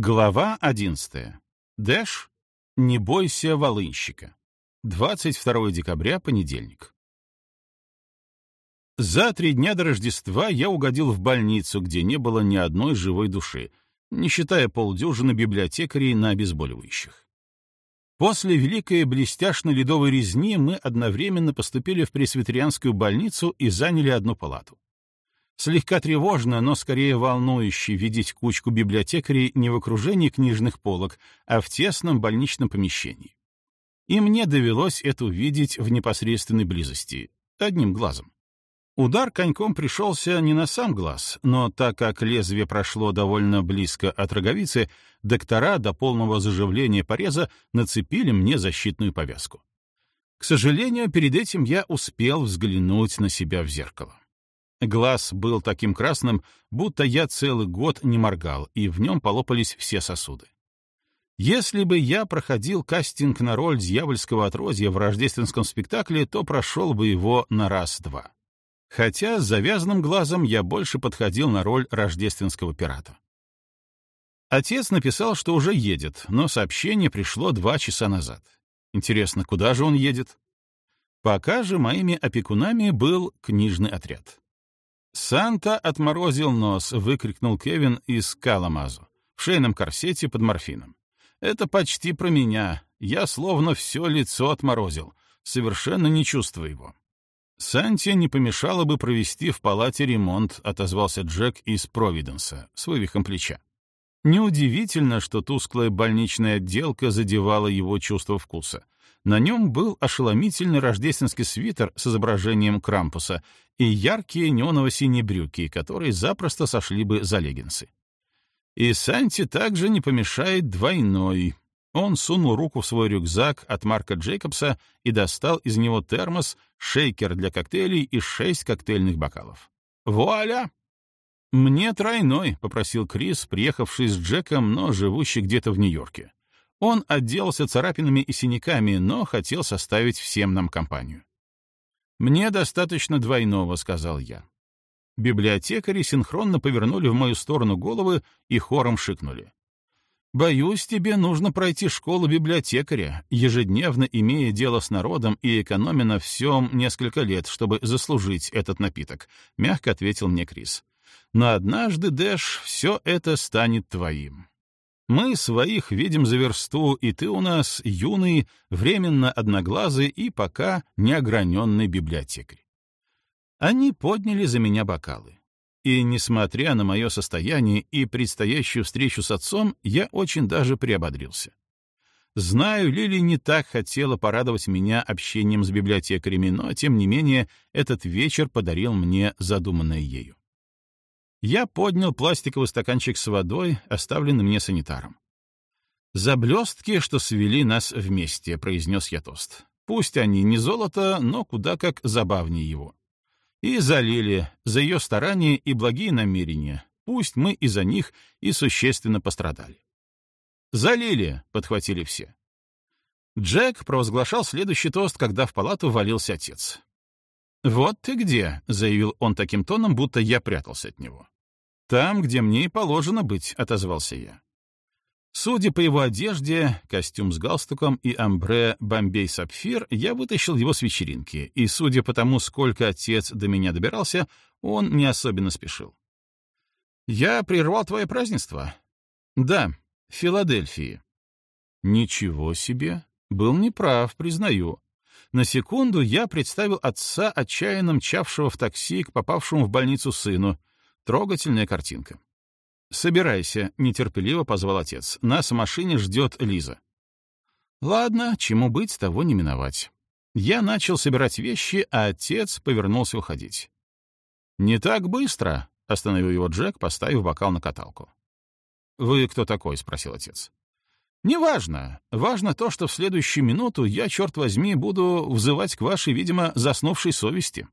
Глава 11. Дэш. Не бойся волынщика. 22 декабря, понедельник. За три дня до Рождества я угодил в больницу, где не было ни одной живой души, не считая полдюжины библиотекарей на обезболивающих. После Великой блестяшной ледовой резни мы одновременно поступили в пресвитерианскую больницу и заняли одну палату. Слегка тревожно, но скорее волнующе видеть кучку библиотекарей не в окружении книжных полок, а в тесном больничном помещении. И мне довелось это увидеть в непосредственной близости, одним глазом. Удар коньком пришелся не на сам глаз, но так как лезвие прошло довольно близко от роговицы, доктора до полного заживления пореза нацепили мне защитную повязку. К сожалению, перед этим я успел взглянуть на себя в зеркало. Глаз был таким красным, будто я целый год не моргал, и в нем полопались все сосуды. Если бы я проходил кастинг на роль дьявольского отродья в рождественском спектакле, то прошел бы его на раз-два. Хотя с завязанным глазом я больше подходил на роль рождественского пирата. Отец написал, что уже едет, но сообщение пришло два часа назад. Интересно, куда же он едет? Пока же моими опекунами был книжный отряд. «Санта отморозил нос!» — выкрикнул Кевин из Каламазу. «В шейном корсете под морфином. Это почти про меня. Я словно все лицо отморозил. Совершенно не чувствую его». «Санте не помешало бы провести в палате ремонт», — отозвался Джек из Провиденса с вывихом плеча. Неудивительно, что тусклая больничная отделка задевала его чувство вкуса — на нем был ошеломительный рождественский свитер с изображением Крампуса и яркие неоново-синие брюки, которые запросто сошли бы за леггинсы. И Санти также не помешает двойной. Он сунул руку в свой рюкзак от Марка Джейкобса и достал из него термос, шейкер для коктейлей и шесть коктейльных бокалов. «Вуаля!» «Мне тройной», — попросил Крис, приехавший с Джеком, но живущий где-то в Нью-Йорке. Он отделался царапинами и синяками, но хотел составить всем нам компанию. «Мне достаточно двойного», — сказал я. Библиотекари синхронно повернули в мою сторону головы и хором шикнули. «Боюсь, тебе нужно пройти школу библиотекаря, ежедневно имея дело с народом и экономя на всем несколько лет, чтобы заслужить этот напиток», — мягко ответил мне Крис. «Но однажды, Дэш, все это станет твоим». Мы своих видим за версту, и ты у нас юный, временно одноглазый и пока неограненный библиотекарь. Они подняли за меня бокалы. И, несмотря на мое состояние и предстоящую встречу с отцом, я очень даже приободрился. Знаю, Лили не так хотела порадовать меня общением с библиотекарями, но, тем не менее, этот вечер подарил мне задуманное ею я поднял пластиковый стаканчик с водой, оставленный мне санитаром. «За блестки, что свели нас вместе», — произнес я тост. «Пусть они не золото, но куда как забавнее его». И залили за ее старания и благие намерения. Пусть мы из-за них и существенно пострадали. Залили, подхватили все. Джек провозглашал следующий тост, когда в палату валился отец. «Вот ты где», — заявил он таким тоном, будто я прятался от него. «Там, где мне и положено быть», — отозвался я. Судя по его одежде, костюм с галстуком и амбре «Бомбей-сапфир», я вытащил его с вечеринки, и, судя по тому, сколько отец до меня добирался, он не особенно спешил. «Я прервал твое празднество?» «Да, в Филадельфии». «Ничего себе! Был неправ, признаю. На секунду я представил отца, отчаянно мчавшего в такси к попавшему в больницу сыну. Трогательная картинка. «Собирайся», — нетерпеливо позвал отец. «Нас в машине ждет Лиза». Ладно, чему быть, того не миновать. Я начал собирать вещи, а отец повернулся уходить. «Не так быстро», — остановил его Джек, поставив бокал на каталку. «Вы кто такой?» — спросил отец. Неважно. Важно то, что в следующую минуту я, черт возьми, буду взывать к вашей, видимо, заснувшей совести.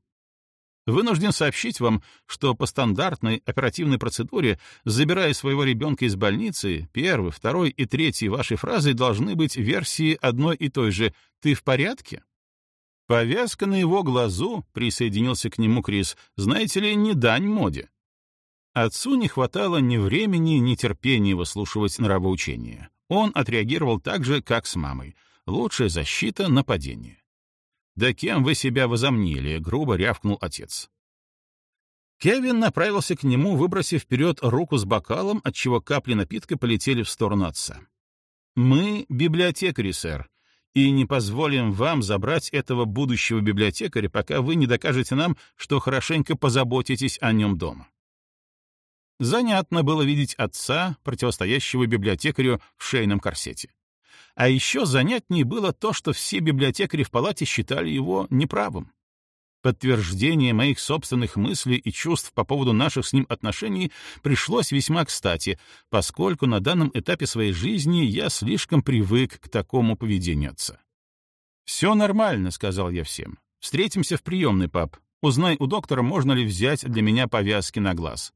Вынужден сообщить вам, что по стандартной оперативной процедуре, забирая своего ребенка из больницы, первой, второй и третьей вашей фразы должны быть версии одной и той же «ты в порядке?». Повязка на его глазу, присоединился к нему Крис, знаете ли, не дань моде. Отцу не хватало ни времени, ни терпения выслушивать нравоучения. Он отреагировал так же, как с мамой. Лучшая защита — нападение. «Да кем вы себя возомнили?» — грубо рявкнул отец. Кевин направился к нему, выбросив вперед руку с бокалом, отчего капли напитка полетели в сторону отца. «Мы — библиотекари, сэр, и не позволим вам забрать этого будущего библиотекаря, пока вы не докажете нам, что хорошенько позаботитесь о нем дома». Занятно было видеть отца, противостоящего библиотекарю в шейном корсете. А еще занятнее было то, что все библиотекари в палате считали его неправым. Подтверждение моих собственных мыслей и чувств по поводу наших с ним отношений пришлось весьма кстати, поскольку на данном этапе своей жизни я слишком привык к такому поведению отца. «Все нормально», — сказал я всем. «Встретимся в приемной, пап. Узнай у доктора, можно ли взять для меня повязки на глаз.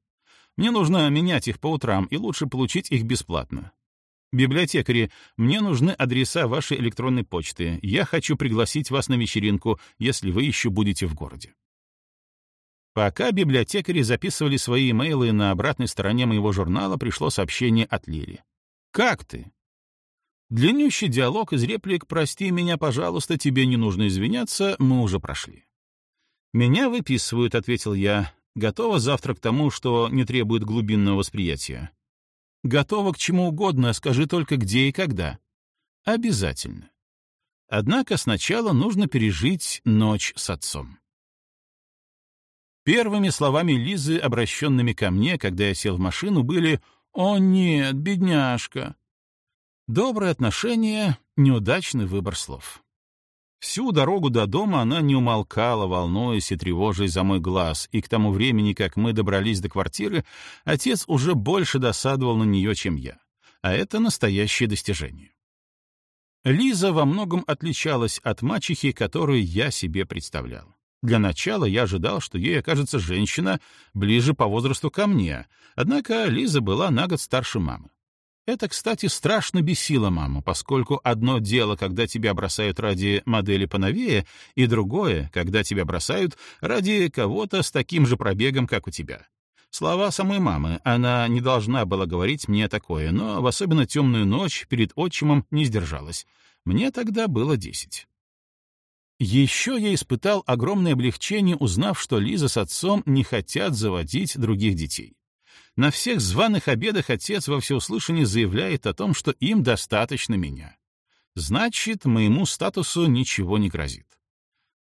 Мне нужно менять их по утрам, и лучше получить их бесплатно. Библиотекари, мне нужны адреса вашей электронной почты. Я хочу пригласить вас на вечеринку, если вы еще будете в городе. Пока библиотекари записывали свои имейлы на обратной стороне моего журнала, пришло сообщение от Лили. «Как ты?» Длиннющий диалог из реплик «Прости меня, пожалуйста, тебе не нужно извиняться, мы уже прошли». «Меня выписывают», — ответил я. Готова завтра к тому, что не требует глубинного восприятия? Готова к чему угодно, скажи только где и когда. Обязательно. Однако сначала нужно пережить ночь с отцом. Первыми словами Лизы, обращенными ко мне, когда я сел в машину, были «О нет, бедняжка!» Доброе отношение, неудачный выбор слов. Всю дорогу до дома она не умолкала, волнуясь и тревожась за мой глаз, и к тому времени, как мы добрались до квартиры, отец уже больше досадовал на нее, чем я. А это настоящее достижение. Лиза во многом отличалась от мачехи, которую я себе представлял. Для начала я ожидал, что ей окажется женщина ближе по возрасту ко мне, однако Лиза была на год старше мамы. Это, кстати, страшно бесило маму, поскольку одно дело, когда тебя бросают ради модели поновее, и другое, когда тебя бросают ради кого-то с таким же пробегом, как у тебя. Слова самой мамы, она не должна была говорить мне такое, но в особенно темную ночь перед отчимом не сдержалась. Мне тогда было десять. Еще я испытал огромное облегчение, узнав, что Лиза с отцом не хотят заводить других детей. На всех званых обедах отец во всеуслышание заявляет о том, что им достаточно меня. Значит, моему статусу ничего не грозит.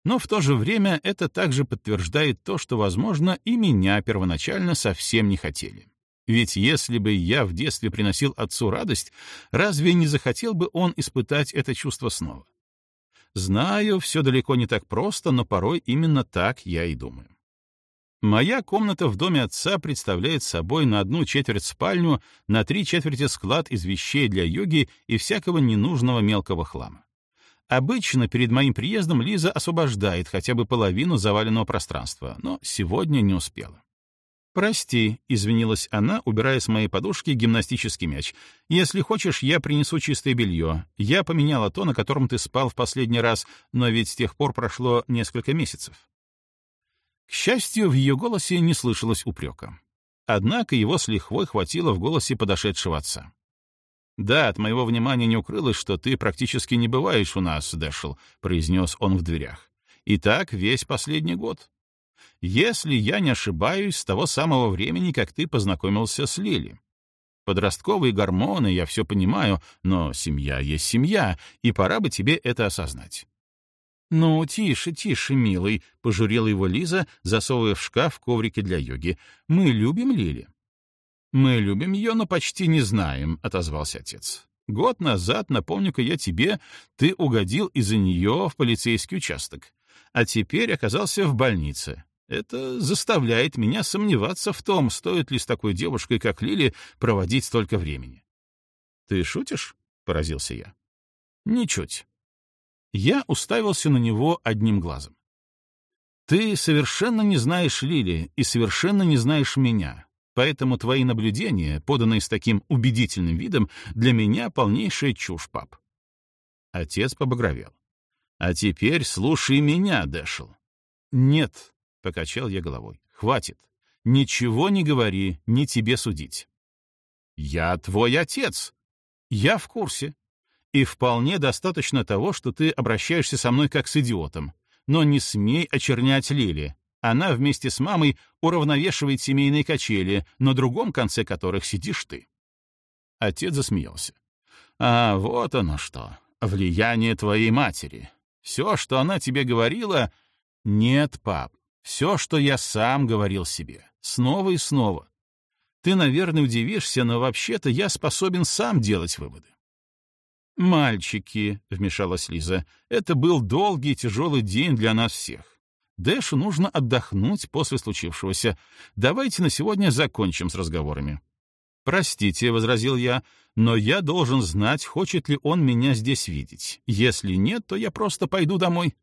Но в то же время это также подтверждает то, что, возможно, и меня первоначально совсем не хотели. Ведь если бы я в детстве приносил отцу радость, разве не захотел бы он испытать это чувство снова? Знаю, все далеко не так просто, но порой именно так я и думаю. Моя комната в доме отца представляет собой на одну четверть спальню, на три четверти склад из вещей для йоги и всякого ненужного мелкого хлама. Обычно перед моим приездом Лиза освобождает хотя бы половину заваленного пространства, но сегодня не успела. «Прости», — извинилась она, убирая с моей подушки гимнастический мяч. «Если хочешь, я принесу чистое белье. Я поменяла то, на котором ты спал в последний раз, но ведь с тех пор прошло несколько месяцев». К счастью, в ее голосе не слышалось упрека. Однако его с лихвой хватило в голосе подошедшего отца. «Да, от моего внимания не укрылось, что ты практически не бываешь у нас, Дэшел», — произнес он в дверях. «И так весь последний год. Если я не ошибаюсь, с того самого времени, как ты познакомился с Лили. Подростковые гормоны, я все понимаю, но семья есть семья, и пора бы тебе это осознать. «Ну, тише, тише, милый», — пожурила его Лиза, засовывая в шкаф коврики для йоги. «Мы любим Лили». «Мы любим ее, но почти не знаем», — отозвался отец. «Год назад, напомню-ка я тебе, ты угодил из-за нее в полицейский участок, а теперь оказался в больнице. Это заставляет меня сомневаться в том, стоит ли с такой девушкой, как Лили, проводить столько времени». «Ты шутишь?» — поразился я. «Ничуть. Я уставился на него одним глазом. «Ты совершенно не знаешь Лили и совершенно не знаешь меня, поэтому твои наблюдения, поданные с таким убедительным видом, для меня полнейшая чушь, пап». Отец побагровел. «А теперь слушай меня, Дэшел». «Нет», — покачал я головой, — «хватит. Ничего не говори, не тебе судить». «Я твой отец». «Я в курсе», и вполне достаточно того, что ты обращаешься со мной как с идиотом. Но не смей очернять Лили. Она вместе с мамой уравновешивает семейные качели, на другом конце которых сидишь ты». Отец засмеялся. «А вот оно что. Влияние твоей матери. Все, что она тебе говорила... Нет, пап. Все, что я сам говорил себе. Снова и снова. Ты, наверное, удивишься, но вообще-то я способен сам делать выводы. «Мальчики», — вмешалась Лиза, — «это был долгий и тяжелый день для нас всех. Дэшу нужно отдохнуть после случившегося. Давайте на сегодня закончим с разговорами». «Простите», — возразил я, — «но я должен знать, хочет ли он меня здесь видеть. Если нет, то я просто пойду домой».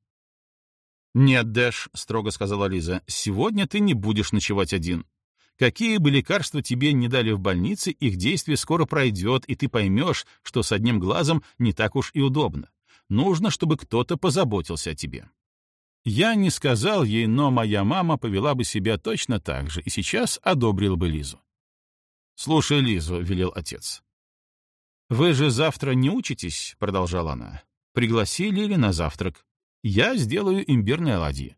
«Нет, Дэш», — строго сказала Лиза, — «сегодня ты не будешь ночевать один. Какие бы лекарства тебе не дали в больнице, их действие скоро пройдет, и ты поймешь, что с одним глазом не так уж и удобно. Нужно, чтобы кто-то позаботился о тебе. Я не сказал ей, но моя мама повела бы себя точно так же и сейчас одобрила бы Лизу. «Слушай Лизу», — велел отец. «Вы же завтра не учитесь?» — продолжала она. «Пригласили ли на завтрак? Я сделаю имбирные оладьи».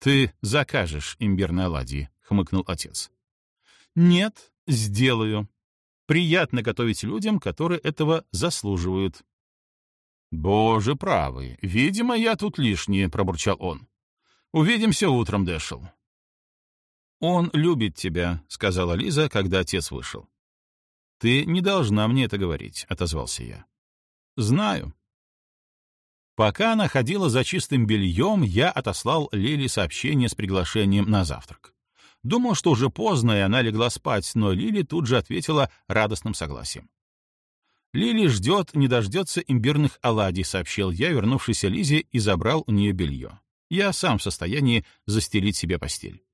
«Ты закажешь имбирные оладьи», — хмыкнул отец. «Нет, сделаю. Приятно готовить людям, которые этого заслуживают». «Боже правый, видимо, я тут лишний», — пробурчал он. «Увидимся утром, Дэшел». «Он любит тебя», — сказала Лиза, когда отец вышел. «Ты не должна мне это говорить», — отозвался я. «Знаю». Пока она ходила за чистым бельем, я отослал Лиле сообщение с приглашением на завтрак. Думал, что уже поздно, и она легла спать, но Лили тут же ответила радостным согласием. «Лили ждет, не дождется имбирных оладий», — сообщил я, вернувшийся Лизе, и забрал у нее белье. «Я сам в состоянии застелить себе постель».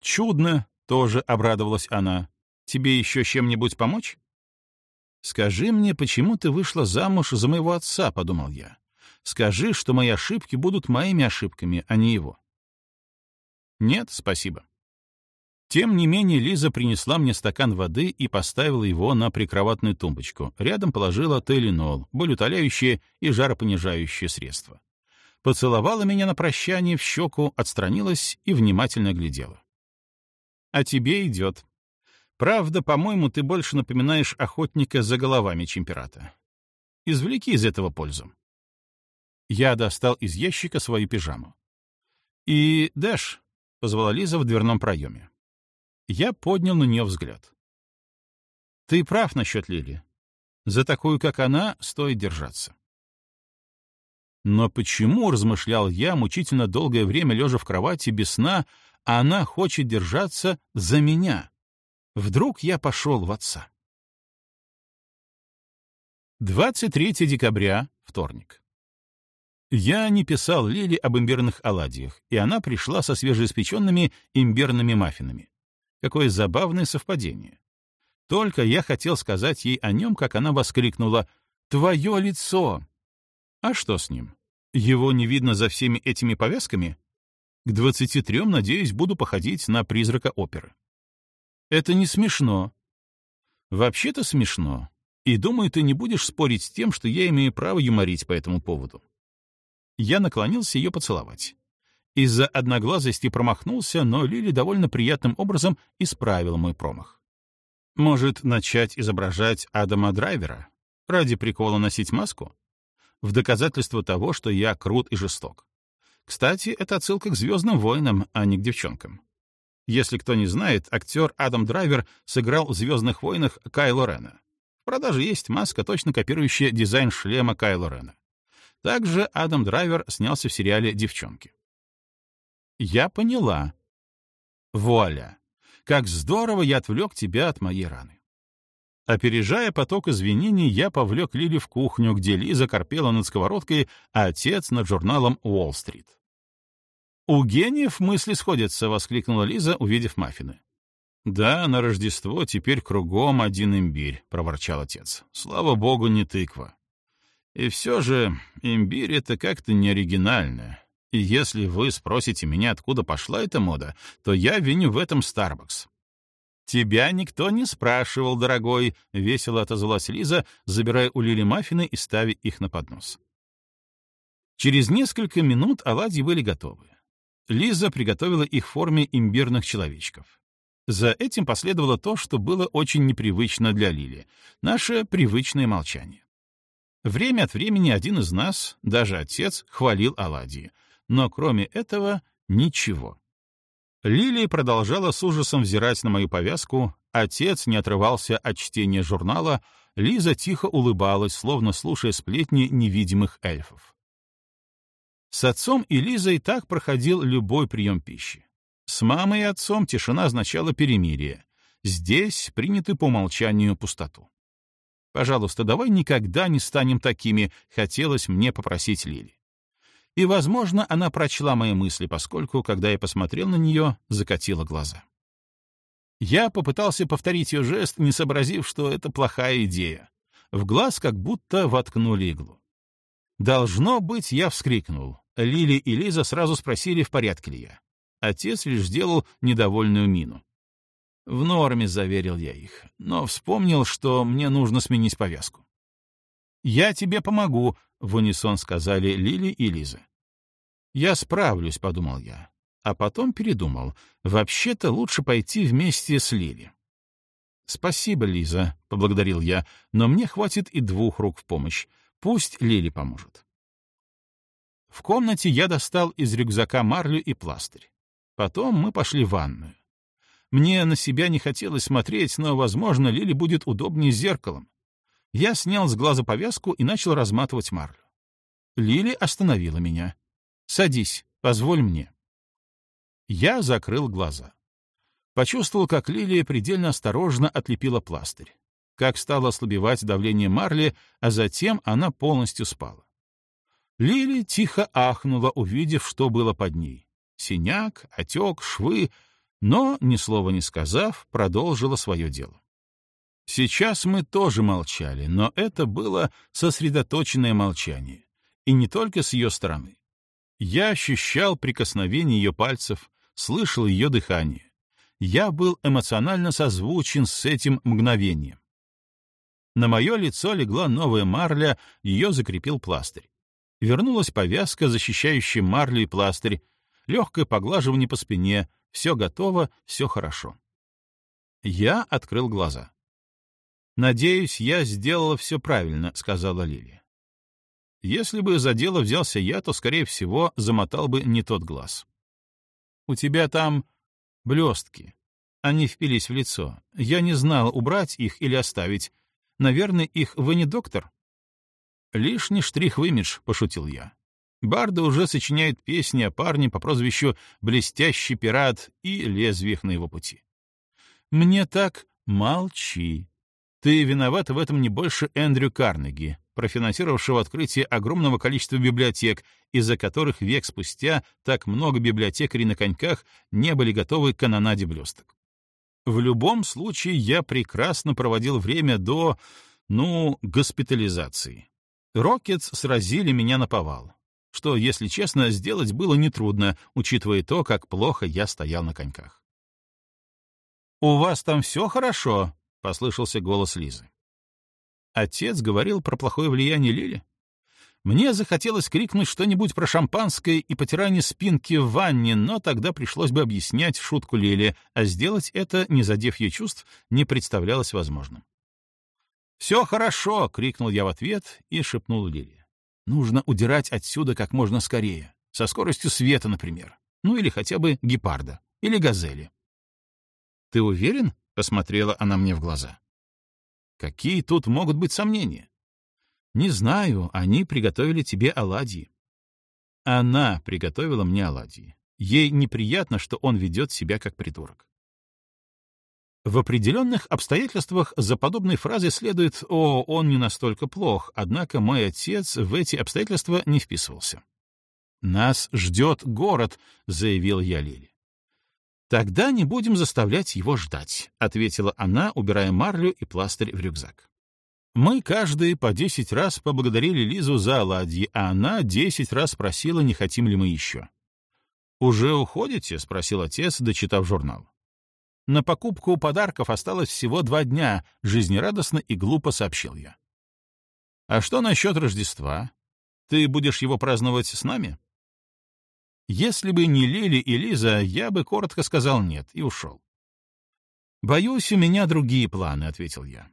«Чудно», — тоже обрадовалась она. «Тебе еще чем-нибудь помочь?» «Скажи мне, почему ты вышла замуж за моего отца?» — подумал я. «Скажи, что мои ошибки будут моими ошибками, а не его». «Нет, спасибо». Тем не менее, Лиза принесла мне стакан воды и поставила его на прикроватную тумбочку. Рядом положила теленол, болеутоляющее и жаропонижающее средство. Поцеловала меня на прощание в щеку, отстранилась и внимательно глядела. «А тебе идет. Правда, по-моему, ты больше напоминаешь охотника за головами чемпирата. Извлеки из этого пользу». Я достал из ящика свою пижаму. «И, Дэш», — позвала Лиза в дверном проеме. Я поднял на нее взгляд. «Ты прав насчет Лили. За такую, как она, стоит держаться». Но почему, размышлял я, мучительно долгое время лежа в кровати без сна, а она хочет держаться за меня? Вдруг я пошел в отца. 23 декабря, вторник. Я не писал Лили об имбирных оладьях, и она пришла со свежеиспеченными имбирными маффинами. Какое забавное совпадение. Только я хотел сказать ей о нем, как она воскликнула «Твое лицо!» А что с ним? Его не видно за всеми этими повязками? К двадцати трем, надеюсь, буду походить на призрака оперы. Это не смешно. Вообще-то смешно. И думаю, ты не будешь спорить с тем, что я имею право юморить по этому поводу. Я наклонился ее поцеловать. Из-за одноглазости промахнулся, но Лили довольно приятным образом исправила мой промах. Может, начать изображать Адама Драйвера? Ради прикола носить маску? В доказательство того, что я крут и жесток. Кстати, это отсылка к «Звездным войнам», а не к девчонкам. Если кто не знает, актер Адам Драйвер сыграл в «Звездных войнах» Кайло Рена. В продаже есть маска, точно копирующая дизайн шлема Кайло Рена. Также Адам Драйвер снялся в сериале «Девчонки». Я поняла. Вуаля! Как здорово я отвлек тебя от моей раны. Опережая поток извинений, я повлек Лили в кухню, где Лиза корпела над сковородкой, а отец над журналом «Уолл-стрит». «У гениев мысли сходятся», — воскликнула Лиза, увидев маффины. «Да, на Рождество теперь кругом один имбирь», — проворчал отец. «Слава богу, не тыква». «И все же имбирь — это как-то неоригинально. И если вы спросите меня, откуда пошла эта мода, то я виню в этом Starbucks. «Тебя никто не спрашивал, дорогой», — весело отозвалась Лиза, забирая у Лили маффины и ставя их на поднос. Через несколько минут оладьи были готовы. Лиза приготовила их в форме имбирных человечков. За этим последовало то, что было очень непривычно для Лили — наше привычное молчание. Время от времени один из нас, даже отец, хвалил оладьи — но кроме этого ничего. Лили продолжала с ужасом взирать на мою повязку, отец не отрывался от чтения журнала, Лиза тихо улыбалась, словно слушая сплетни невидимых эльфов. С отцом и Лизой так проходил любой прием пищи. С мамой и отцом тишина означала перемирие. Здесь приняты по умолчанию пустоту. «Пожалуйста, давай никогда не станем такими», — хотелось мне попросить Лили. И, возможно, она прочла мои мысли, поскольку, когда я посмотрел на нее, закатила глаза. Я попытался повторить ее жест, не сообразив, что это плохая идея. В глаз как будто воткнули иглу. «Должно быть», — я вскрикнул. Лили и Лиза сразу спросили, в порядке ли я. Отец лишь сделал недовольную мину. В норме заверил я их, но вспомнил, что мне нужно сменить повязку. «Я тебе помогу», — в унисон сказали Лили и Лиза. «Я справлюсь», — подумал я. А потом передумал. «Вообще-то лучше пойти вместе с Лили». «Спасибо, Лиза», — поблагодарил я, «но мне хватит и двух рук в помощь. Пусть Лили поможет». В комнате я достал из рюкзака марлю и пластырь. Потом мы пошли в ванную. Мне на себя не хотелось смотреть, но, возможно, Лили будет удобнее с зеркалом. Я снял с глаза повязку и начал разматывать марлю. Лили остановила меня — Садись, позволь мне. Я закрыл глаза. Почувствовал, как лилия предельно осторожно отлепила пластырь, как стало ослабевать давление марли, а затем она полностью спала. Лили тихо ахнула, увидев, что было под ней. Синяк, отек, швы, но, ни слова не сказав, продолжила свое дело. Сейчас мы тоже молчали, но это было сосредоточенное молчание, и не только с ее стороны. Я ощущал прикосновение ее пальцев, слышал ее дыхание. Я был эмоционально созвучен с этим мгновением. На мое лицо легла новая марля, ее закрепил пластырь. Вернулась повязка, защищающая марлю и пластырь, легкое поглаживание по спине, все готово, все хорошо. Я открыл глаза. «Надеюсь, я сделала все правильно», — сказала Лилия. Если бы за дело взялся я, то, скорее всего, замотал бы не тот глаз. У тебя там блестки. Они впились в лицо. Я не знал, убрать их или оставить. Наверное, их вы не доктор? Лишний штрих в имидж, пошутил я. Барда уже сочиняет песни о парне по прозвищу «Блестящий пират» и «Лезвиях на его пути». Мне так молчи. Ты виноват в этом не больше Эндрю Карнеги, профинансировавшего открытие огромного количества библиотек, из-за которых век спустя так много библиотекарей на коньках не были готовы к канонаде блесток. В любом случае, я прекрасно проводил время до, ну, госпитализации. Рокетс сразили меня на повал, что, если честно, сделать было нетрудно, учитывая то, как плохо я стоял на коньках. «У вас там все хорошо?» — послышался голос Лизы. Отец говорил про плохое влияние Лили. Мне захотелось крикнуть что-нибудь про шампанское и потирание спинки в ванне, но тогда пришлось бы объяснять шутку Лили, а сделать это, не задев ее чувств, не представлялось возможным. «Все хорошо!» — крикнул я в ответ и шепнул Лили. «Нужно удирать отсюда как можно скорее, со скоростью света, например, ну или хотя бы гепарда, или газели». «Ты уверен?» — посмотрела она мне в глаза. Какие тут могут быть сомнения? Не знаю, они приготовили тебе оладьи. Она приготовила мне оладьи. Ей неприятно, что он ведет себя как придурок. В определенных обстоятельствах за подобной фразой следует «О, он не настолько плох, однако мой отец в эти обстоятельства не вписывался». «Нас ждет город», — заявил я Лиле. «Тогда не будем заставлять его ждать», — ответила она, убирая марлю и пластырь в рюкзак. Мы каждый по десять раз поблагодарили Лизу за оладьи, а она десять раз спросила, не хотим ли мы еще. «Уже уходите?» — спросил отец, дочитав журнал. «На покупку подарков осталось всего два дня», — жизнерадостно и глупо сообщил я. «А что насчет Рождества? Ты будешь его праздновать с нами?» Если бы не Лили и Лиза, я бы коротко сказал «нет» и ушел. «Боюсь, у меня другие планы», — ответил я.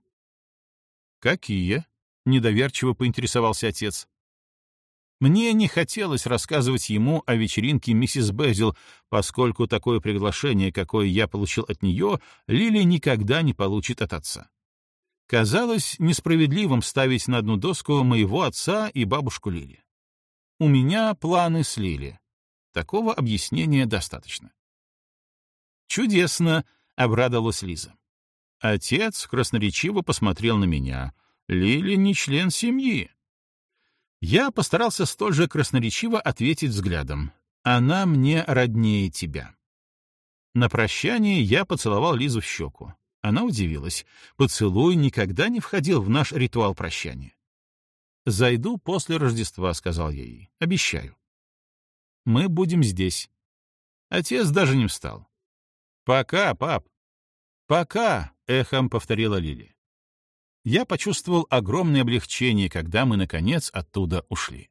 «Какие?» — недоверчиво поинтересовался отец. Мне не хотелось рассказывать ему о вечеринке миссис Безил, поскольку такое приглашение, какое я получил от нее, Лили никогда не получит от отца. Казалось несправедливым ставить на одну доску моего отца и бабушку Лили. У меня планы с Лили. Такого объяснения достаточно. «Чудесно!» — обрадовалась Лиза. Отец красноречиво посмотрел на меня. «Лили не член семьи». Я постарался столь же красноречиво ответить взглядом. «Она мне роднее тебя». На прощание я поцеловал Лизу в щеку. Она удивилась. Поцелуй никогда не входил в наш ритуал прощания. «Зайду после Рождества», — сказал я ей. «Обещаю». Мы будем здесь». Отец даже не встал. «Пока, пап!» «Пока!» — эхом повторила Лили. Я почувствовал огромное облегчение, когда мы, наконец, оттуда ушли.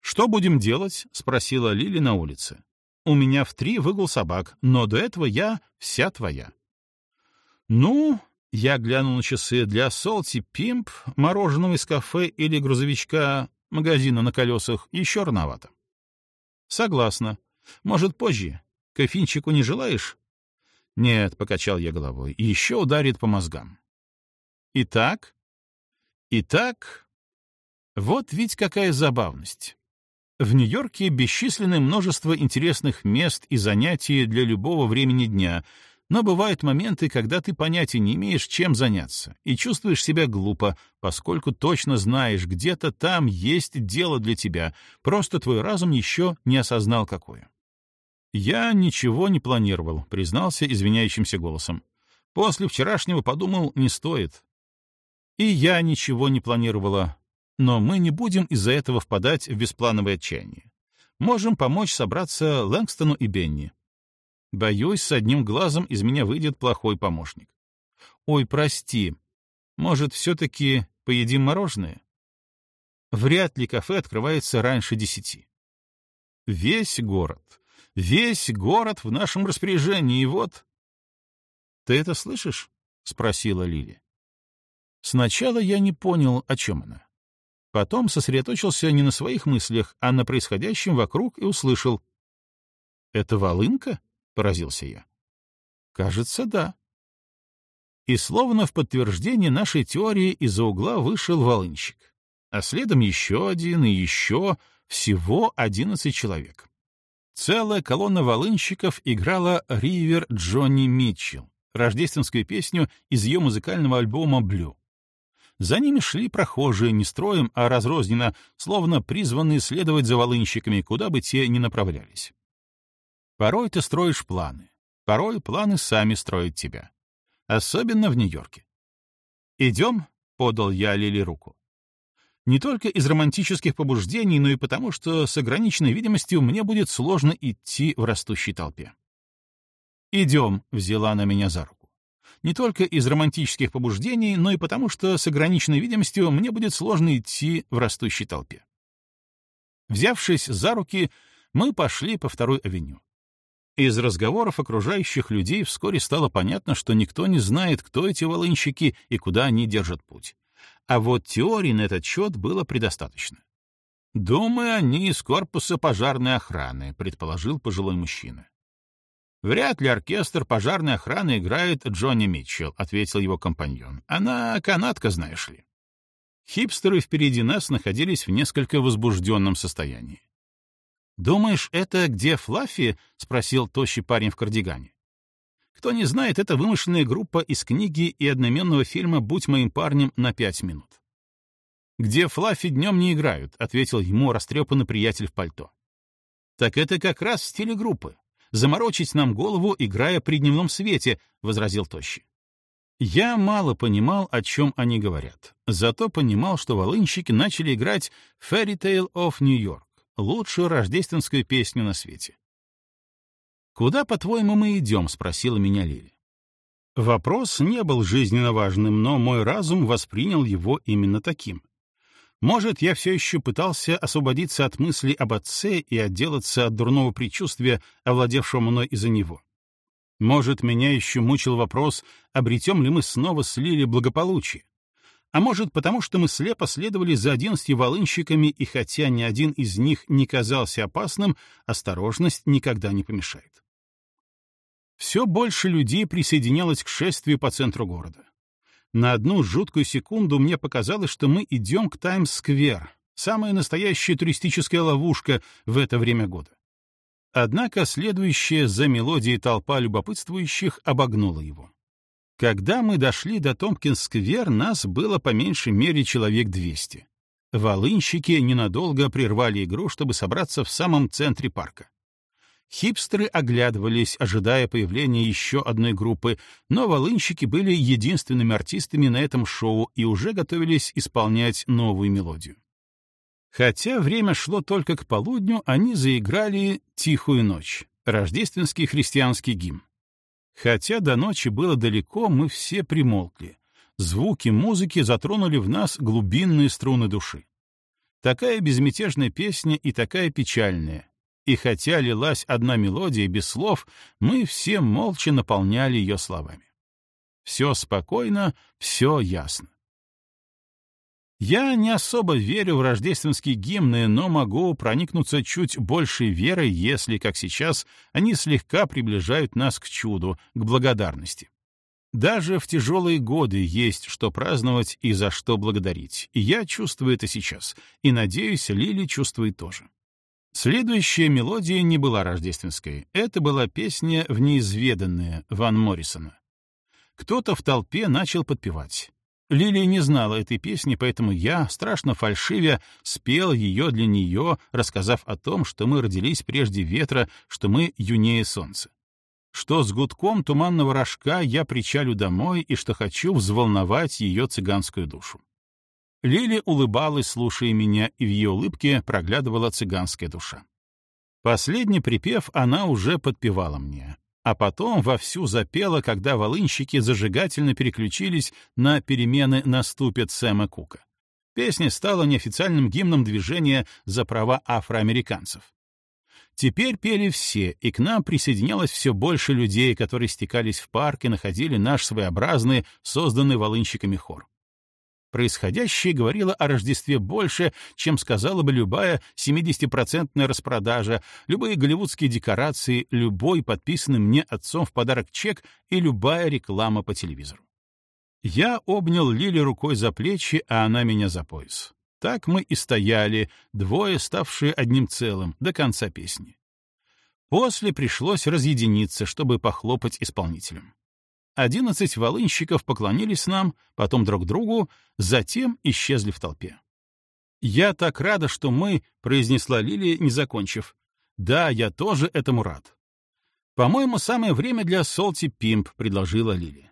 «Что будем делать?» — спросила Лили на улице. «У меня в три выгул собак, но до этого я вся твоя». «Ну...» — я глянул на часы. «Для Солти Пимп, мороженого из кафе или грузовичка, магазина на колесах, еще рановато». Согласна. Может, позже? Кофинчику не желаешь? Нет, покачал я головой. И еще ударит по мозгам. Итак? Итак, вот ведь какая забавность. В Нью-Йорке бесчисленное множество интересных мест и занятий для любого времени дня, но бывают моменты, когда ты понятия не имеешь, чем заняться, и чувствуешь себя глупо, поскольку точно знаешь, где-то там есть дело для тебя, просто твой разум еще не осознал какое. «Я ничего не планировал», — признался извиняющимся голосом. «После вчерашнего подумал, не стоит». «И я ничего не планировала. Но мы не будем из-за этого впадать в бесплановое отчаяние. Можем помочь собраться Лэнгстону и Бенни. Боюсь, с одним глазом из меня выйдет плохой помощник. Ой, прости, может, все-таки поедим мороженое? Вряд ли кафе открывается раньше десяти. Весь город. Весь город в нашем распоряжении, и вот... — Ты это слышишь? — спросила Лили. Сначала я не понял, о чем она. Потом сосредоточился не на своих мыслях, а на происходящем вокруг и услышал. — Это волынка? — поразился я. «Кажется, да». И словно в подтверждение нашей теории из-за угла вышел волынщик. А следом еще один и еще, всего одиннадцать человек. Целая колонна волынщиков играла «Ривер Джонни Митчелл», рождественскую песню из ее музыкального альбома «Блю». За ними шли прохожие не строем, а разрозненно, словно призванные следовать за волынщиками, куда бы те ни направлялись. Порой ты строишь планы, порой планы сами строят тебя. Особенно в Нью-Йорке. «Идем?» — подал я Лили руку. Не только из романтических побуждений, но и потому, что с ограниченной видимостью мне будет сложно идти в растущей толпе. «Идем», — взяла она меня за руку. Не только из романтических побуждений, но и потому, что с ограниченной видимостью мне будет сложно идти в растущей толпе. Взявшись за руки, мы пошли по второй авеню. Из разговоров окружающих людей вскоре стало понятно, что никто не знает, кто эти волынщики и куда они держат путь. А вот теорий на этот счет было предостаточно. «Думаю, они из корпуса пожарной охраны», — предположил пожилой мужчина. «Вряд ли оркестр пожарной охраны играет Джонни Митчелл», — ответил его компаньон. «Она канатка, знаешь ли». Хипстеры впереди нас находились в несколько возбужденном состоянии. «Думаешь, это где Флаффи?» — спросил тощий парень в кардигане. Кто не знает, это вымышленная группа из книги и одноименного фильма «Будь моим парнем» на пять минут. «Где Флаффи днем не играют», — ответил ему растрепанный приятель в пальто. «Так это как раз в стиле группы. Заморочить нам голову, играя при дневном свете», — возразил тощий. Я мало понимал, о чем они говорят, зато понимал, что волынщики начали играть «Fairy Tale of New York» лучшую рождественскую песню на свете. «Куда, по-твоему, мы идем?» — спросила меня Лили. Вопрос не был жизненно важным, но мой разум воспринял его именно таким. Может, я все еще пытался освободиться от мыслей об отце и отделаться от дурного предчувствия, овладевшего мной из-за него. Может, меня еще мучил вопрос, обретем ли мы снова с Лили благополучие. А может, потому что мы слепо следовали за одиннадцатью волынщиками, и хотя ни один из них не казался опасным, осторожность никогда не помешает. Все больше людей присоединялось к шествию по центру города. На одну жуткую секунду мне показалось, что мы идем к Таймс-сквер, самая настоящая туристическая ловушка в это время года. Однако следующая за мелодией толпа любопытствующих обогнула его. Когда мы дошли до томпкинс сквер нас было по меньшей мере человек 200. Волынщики ненадолго прервали игру, чтобы собраться в самом центре парка. Хипстеры оглядывались, ожидая появления еще одной группы, но волынщики были единственными артистами на этом шоу и уже готовились исполнять новую мелодию. Хотя время шло только к полудню, они заиграли «Тихую ночь» — рождественский христианский гимн. Хотя до ночи было далеко, мы все примолкли. Звуки музыки затронули в нас глубинные струны души. Такая безмятежная песня и такая печальная. И хотя лилась одна мелодия без слов, мы все молча наполняли ее словами. Все спокойно, все ясно. Я не особо верю в рождественские гимны, но могу проникнуться чуть большей верой, если, как сейчас, они слегка приближают нас к чуду, к благодарности. Даже в тяжелые годы есть что праздновать и за что благодарить. И я чувствую это сейчас, и, надеюсь, Лили чувствует тоже. Следующая мелодия не была рождественской. Это была песня в неизведанное Ван Моррисона. Кто-то в толпе начал подпевать. Лилия не знала этой песни, поэтому я, страшно фальшивя, спел ее для нее, рассказав о том, что мы родились прежде ветра, что мы юнее солнца. Что с гудком туманного рожка я причалю домой и что хочу взволновать ее цыганскую душу. Лили улыбалась, слушая меня, и в ее улыбке проглядывала цыганская душа. Последний припев она уже подпевала мне, а потом вовсю запела, когда волынщики зажигательно переключились на перемены «Наступит Сэма Кука». Песня стала неофициальным гимном движения за права афроамериканцев. Теперь пели все, и к нам присоединялось все больше людей, которые стекались в парк и находили наш своеобразный, созданный волынщиками хор. Происходящее говорило о Рождестве больше, чем сказала бы любая 70-процентная распродажа, любые голливудские декорации, любой подписанный мне отцом в подарок чек и любая реклама по телевизору. Я обнял Лили рукой за плечи, а она меня за пояс. Так мы и стояли, двое, ставшие одним целым, до конца песни. После пришлось разъединиться, чтобы похлопать исполнителям. Одиннадцать волынщиков поклонились нам, потом друг другу, затем исчезли в толпе. «Я так рада, что мы», — произнесла Лилия, не закончив. «Да, я тоже этому рад». «По-моему, самое время для Солти Пимп», — предложила Лилия.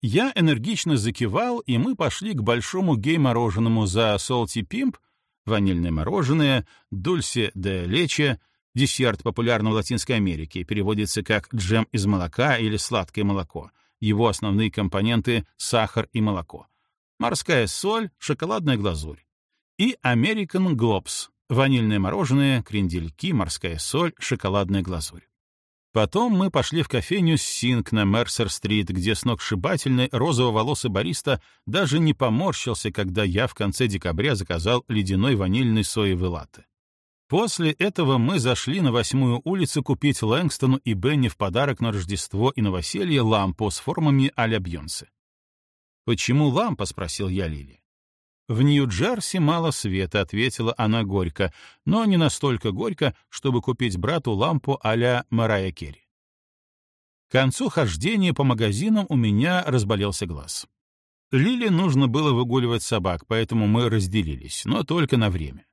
Я энергично закивал, и мы пошли к большому гей-мороженому за Солти Пимп, ванильное мороженое, дульсе де лече, десерт популярный в Латинской Америке, переводится как «джем из молока» или «сладкое молоко», его основные компоненты — сахар и молоко, морская соль, шоколадная глазурь, и American Globes — ванильное мороженое, крендельки, морская соль, шоколадная глазурь. Потом мы пошли в кофейню «Синг» на Мерсер-стрит, где сногсшибательный розово-волосый бариста даже не поморщился, когда я в конце декабря заказал ледяной ванильный соевый латте. После этого мы зашли на восьмую улицу купить Лэнгстону и Бенни в подарок на Рождество и новоселье лампу с формами а-ля Бьонсе. «Почему лампа?» — спросил я Лили. «В Нью-Джерси мало света», — ответила она горько, но не настолько горько, чтобы купить брату лампу а-ля Марая Керри. К концу хождения по магазинам у меня разболелся глаз. Лили нужно было выгуливать собак, поэтому мы разделились, но только на время.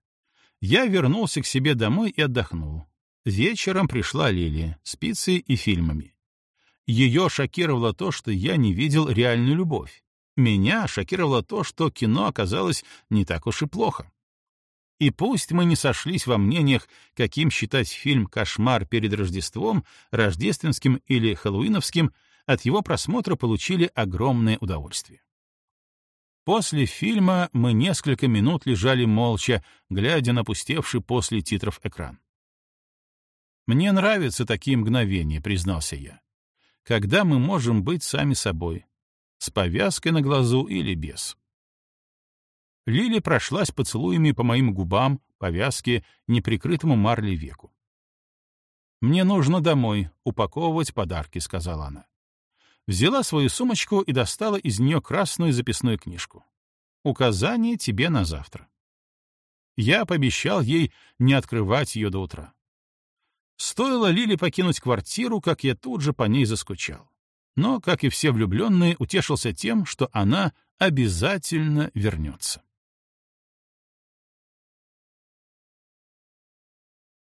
Я вернулся к себе домой и отдохнул. Вечером пришла Лилия с пиццей и фильмами. Ее шокировало то, что я не видел реальную любовь. Меня шокировало то, что кино оказалось не так уж и плохо. И пусть мы не сошлись во мнениях, каким считать фильм «Кошмар перед Рождеством», рождественским или хэллоуиновским, от его просмотра получили огромное удовольствие. После фильма мы несколько минут лежали молча, глядя на пустевший после титров экран. «Мне нравятся такие мгновения», — признался я. «Когда мы можем быть сами собой? С повязкой на глазу или без?» Лили прошлась поцелуями по моим губам, повязке, неприкрытому марлей веку. «Мне нужно домой, упаковывать подарки», — сказала она взяла свою сумочку и достала из нее красную записную книжку. «Указание тебе на завтра». Я пообещал ей не открывать ее до утра. Стоило Лиле покинуть квартиру, как я тут же по ней заскучал. Но, как и все влюбленные, утешился тем, что она обязательно вернется.